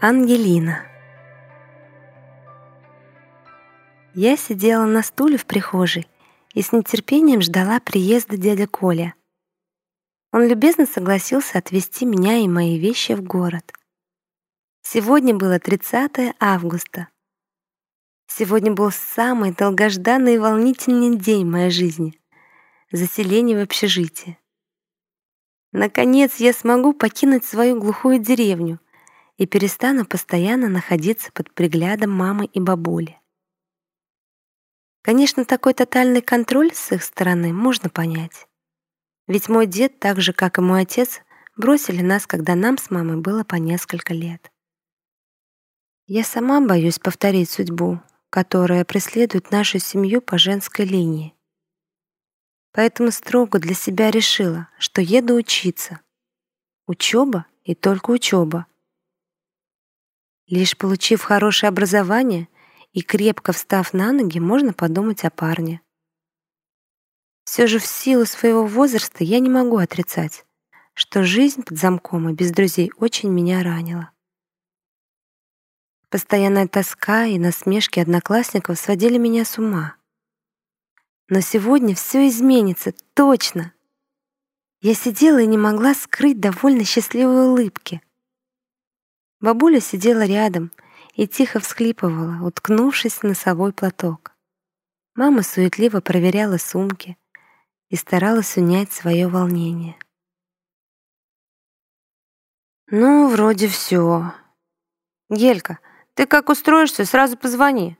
Ангелина Я сидела на стуле в прихожей и с нетерпением ждала приезда дяди Коля. Он любезно согласился отвезти меня и мои вещи в город. Сегодня было 30 августа. Сегодня был самый долгожданный и волнительный день моей жизни — заселение в общежитие. Наконец я смогу покинуть свою глухую деревню и перестану постоянно находиться под приглядом мамы и бабули. Конечно, такой тотальный контроль с их стороны можно понять. Ведь мой дед, так же, как и мой отец, бросили нас, когда нам с мамой было по несколько лет. Я сама боюсь повторить судьбу, которая преследует нашу семью по женской линии. Поэтому строго для себя решила, что еду учиться. Учеба и только учеба. Лишь получив хорошее образование и крепко встав на ноги, можно подумать о парне. Все же в силу своего возраста я не могу отрицать, что жизнь под замком и без друзей очень меня ранила. Постоянная тоска и насмешки одноклассников сводили меня с ума. Но сегодня все изменится, точно. Я сидела и не могла скрыть довольно счастливой улыбки. Бабуля сидела рядом и тихо всхлипывала, уткнувшись в носовой платок. Мама суетливо проверяла сумки и старалась унять свое волнение. «Ну, вроде все. Гелька, ты как устроишься, сразу позвони.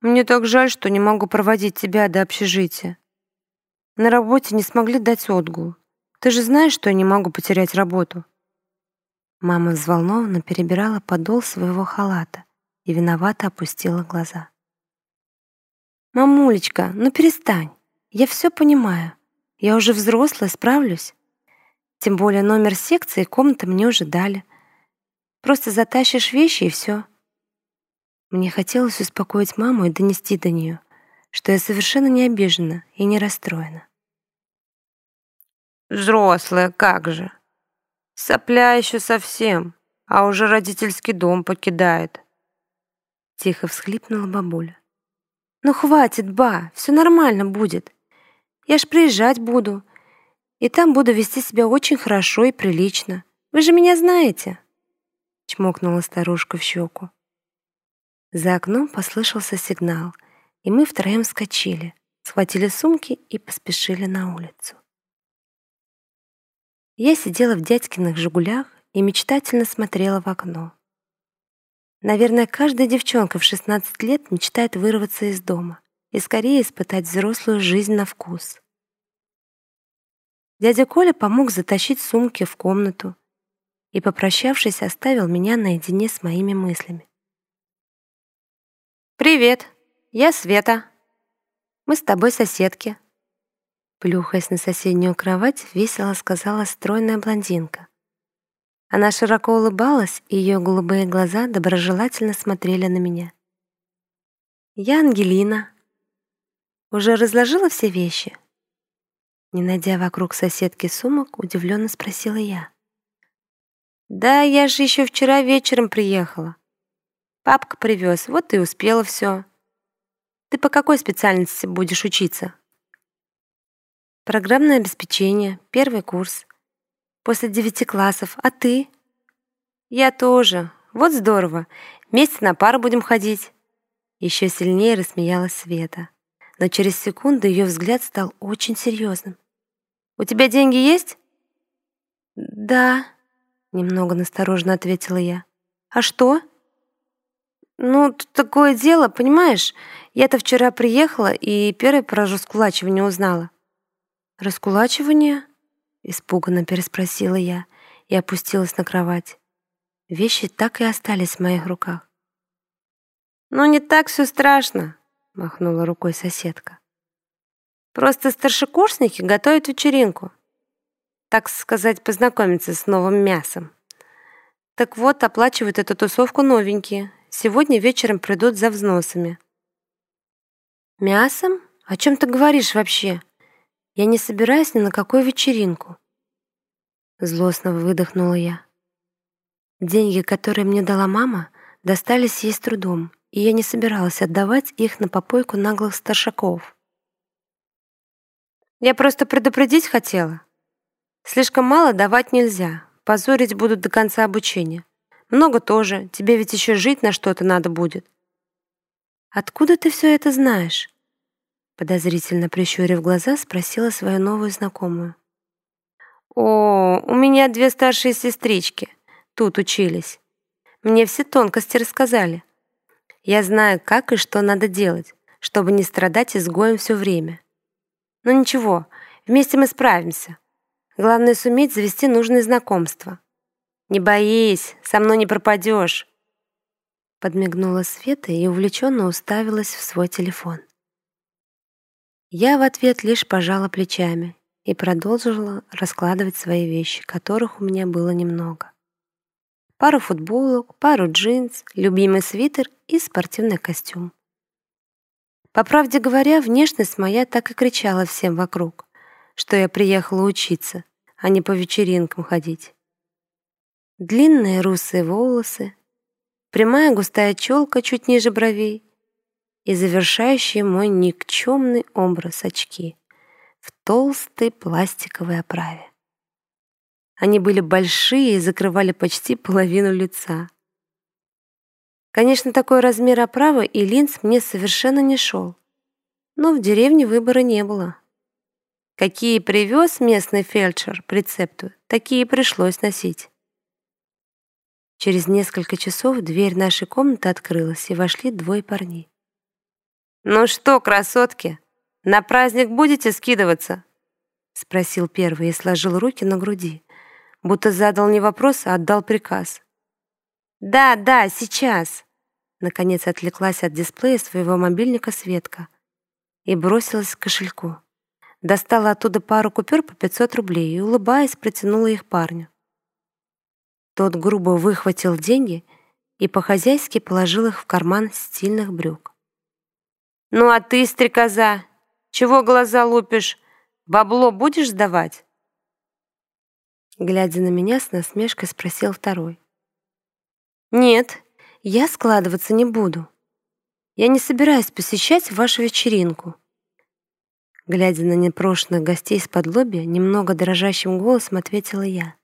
Мне так жаль, что не могу проводить тебя до общежития. На работе не смогли дать отгул. Ты же знаешь, что я не могу потерять работу». Мама взволнованно перебирала подол своего халата и виновато опустила глаза. «Мамулечка, ну перестань. Я все понимаю. Я уже взрослая, справлюсь. Тем более номер секции и комнаты мне уже дали. Просто затащишь вещи и все. Мне хотелось успокоить маму и донести до нее, что я совершенно не обижена и не расстроена. Взрослая, как же. Сопля еще совсем, а уже родительский дом покидает. Тихо всхлипнула бабуля. Ну хватит, ба, все нормально будет. Я ж приезжать буду, и там буду вести себя очень хорошо и прилично. Вы же меня знаете. Чмокнула старушка в щеку. За окном послышался сигнал, и мы втроем вскочили, схватили сумки и поспешили на улицу. Я сидела в дядькиных «Жигулях» и мечтательно смотрела в окно. Наверное, каждая девчонка в 16 лет мечтает вырваться из дома и скорее испытать взрослую жизнь на вкус. Дядя Коля помог затащить сумки в комнату и, попрощавшись, оставил меня наедине с моими мыслями. «Привет, я Света. Мы с тобой соседки». Плюхаясь на соседнюю кровать, весело сказала стройная блондинка. Она широко улыбалась, и ее голубые глаза доброжелательно смотрели на меня. «Я Ангелина. Уже разложила все вещи?» Не найдя вокруг соседки сумок, удивленно спросила я. «Да, я же еще вчера вечером приехала. Папка привез, вот и успела все. Ты по какой специальности будешь учиться? Программное обеспечение, первый курс. После девяти классов. А ты? Я тоже. Вот здорово. Вместе на пару будем ходить. Еще сильнее рассмеялась Света. Но через секунду ее взгляд стал очень серьезным. У тебя деньги есть? Да, немного настороженно ответила я. А что? Ну, тут такое дело, понимаешь? Я-то вчера приехала и первый про раскулачивание узнала. Раскулачивание? Испуганно переспросила я и опустилась на кровать. Вещи так и остались в моих руках. «Ну, не так все страшно», — махнула рукой соседка. «Просто старшекурсники готовят вечеринку. Так сказать, познакомиться с новым мясом. Так вот, оплачивают эту тусовку новенькие, Сегодня вечером придут за взносами. Мясом? О чем ты говоришь вообще? Я не собираюсь ни на какую вечеринку. Злостно выдохнула я. Деньги, которые мне дала мама, достались ей с трудом, и я не собиралась отдавать их на попойку наглых старшаков. Я просто предупредить хотела. Слишком мало давать нельзя, позорить будут до конца обучения. Много тоже, тебе ведь еще жить на что-то надо будет. Откуда ты все это знаешь? Подозрительно прищурив глаза, спросила свою новую знакомую. О, у меня две старшие сестрички тут учились. Мне все тонкости рассказали. Я знаю, как и что надо делать, чтобы не страдать изгоем все время. Но ничего, вместе мы справимся. Главное суметь завести нужные знакомства. Не боись, со мной не пропадешь. Подмигнула Света и увлеченно уставилась в свой телефон. Я в ответ лишь пожала плечами и продолжила раскладывать свои вещи, которых у меня было немного пару футболок, пару джинс, любимый свитер и спортивный костюм. По правде говоря, внешность моя так и кричала всем вокруг, что я приехала учиться, а не по вечеринкам ходить. Длинные русые волосы, прямая густая челка чуть ниже бровей и завершающий мой никчемный образ очки в толстой пластиковой оправе. Они были большие и закрывали почти половину лица. Конечно, такой размер оправы и линз мне совершенно не шел. Но в деревне выбора не было. Какие привез местный фельдшер прецепту, такие пришлось носить. Через несколько часов дверь нашей комнаты открылась, и вошли двое парней. «Ну что, красотки, на праздник будете скидываться?» — спросил первый и сложил руки на груди, будто задал не вопрос, а отдал приказ. «Да, да, сейчас!» Наконец отвлеклась от дисплея своего мобильника Светка и бросилась к кошельку. Достала оттуда пару купюр по 500 рублей и, улыбаясь, протянула их парню. Тот грубо выхватил деньги и по-хозяйски положил их в карман стильных брюк. «Ну а ты, стрекоза, чего глаза лупишь? Бабло будешь сдавать?» Глядя на меня, с насмешкой спросил второй. «Нет, я складываться не буду. Я не собираюсь посещать вашу вечеринку». Глядя на непрошенных гостей с-под лобья, немного дрожащим голосом ответила я.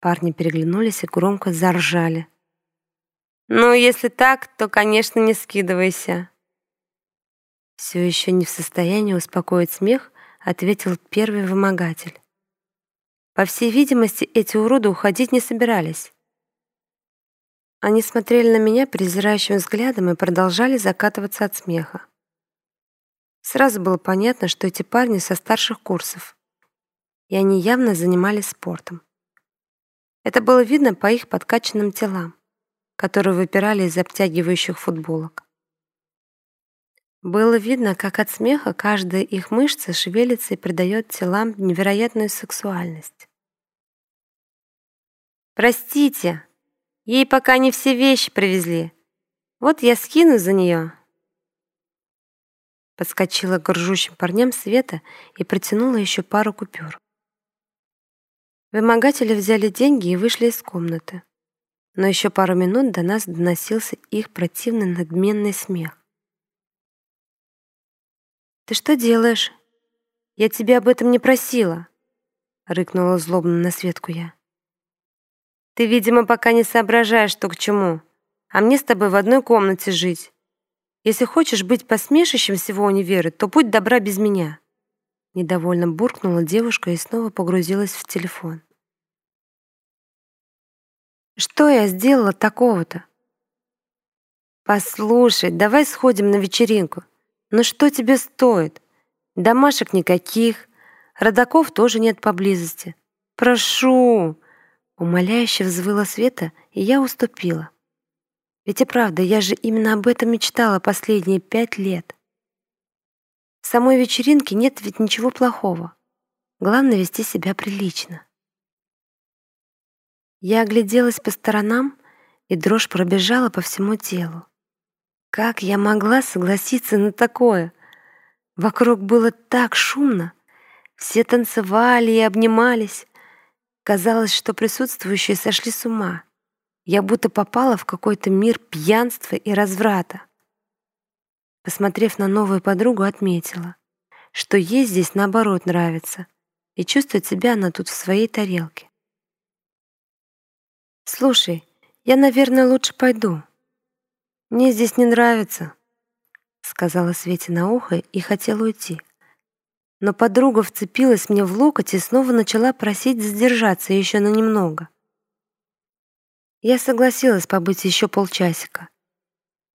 Парни переглянулись и громко заржали. «Ну, если так, то, конечно, не скидывайся». Все еще не в состоянии успокоить смех, ответил первый вымогатель. По всей видимости, эти уроды уходить не собирались. Они смотрели на меня презирающим взглядом и продолжали закатываться от смеха. Сразу было понятно, что эти парни со старших курсов, и они явно занимались спортом. Это было видно по их подкачанным телам, которые выпирали из обтягивающих футболок. Было видно, как от смеха каждая их мышца шевелится и придает телам невероятную сексуальность. «Простите, ей пока не все вещи привезли. Вот я скину за нее». Подскочила к ржущим парням Света и протянула еще пару купюр. Вымогатели взяли деньги и вышли из комнаты. Но еще пару минут до нас доносился их противный надменный смех. «Ты что делаешь? Я тебя об этом не просила!» — рыкнула злобно на Светку я. «Ты, видимо, пока не соображаешь, что к чему, а мне с тобой в одной комнате жить. Если хочешь быть посмешищем всего универа, то будь добра без меня!» Недовольно буркнула девушка и снова погрузилась в телефон. «Что я сделала такого-то?» «Послушай, давай сходим на вечеринку. Но что тебе стоит? Домашек никаких, родаков тоже нет поблизости. Прошу!» Умоляюще взвыла Света, и я уступила. Ведь и правда, я же именно об этом мечтала последние пять лет. В самой вечеринке нет ведь ничего плохого. Главное — вести себя прилично. Я огляделась по сторонам, и дрожь пробежала по всему телу. Как я могла согласиться на такое? Вокруг было так шумно. Все танцевали и обнимались. Казалось, что присутствующие сошли с ума. Я будто попала в какой-то мир пьянства и разврата. Посмотрев на новую подругу, отметила, что ей здесь наоборот нравится, и чувствует себя она тут в своей тарелке. «Слушай, я, наверное, лучше пойду. Мне здесь не нравится», — сказала Свете на ухо и хотела уйти но подруга вцепилась мне в локоть и снова начала просить задержаться еще на немного. Я согласилась побыть еще полчасика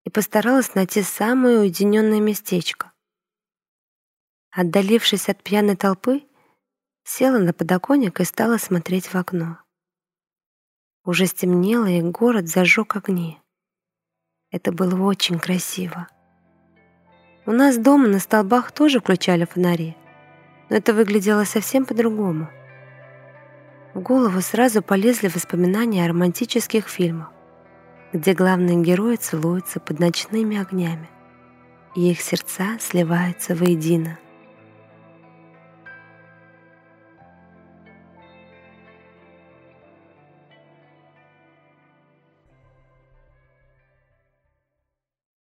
и постаралась найти самое уединенное местечко. Отдалившись от пьяной толпы, села на подоконник и стала смотреть в окно. Уже стемнело, и город зажег огни. Это было очень красиво. У нас дома на столбах тоже включали фонари — но это выглядело совсем по-другому. В голову сразу полезли воспоминания о романтических фильмах, где главные герои целуются под ночными огнями, и их сердца сливаются воедино.